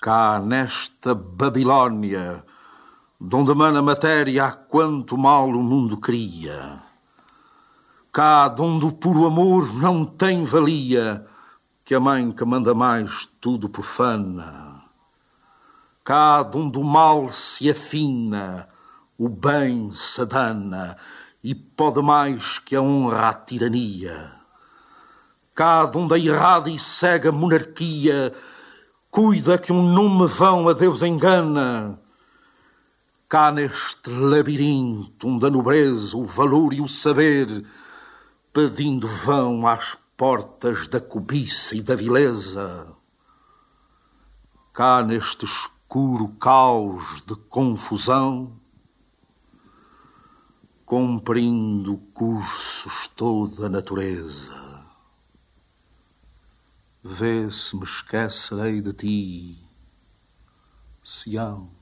Cá nesta Babilônia, donde mana matéria há quanto mal o mundo cria. Cá donde o puro amor não tem valia, que a mãe que manda mais tudo profana. Cá donde o mal se afina, o bem se dana, e pode mais que a honra à tirania. Cá donde a errada e cega monarquia cuida que um nome vão a Deus engana. Cá neste labirinto onde a nobreza, o valor e o saber pedindo vão às portas da cobiça e da vileza. Cá neste escuro caos de confusão, cumprindo cursos toda a natureza. Vê se me esquecerei de ti, Sião.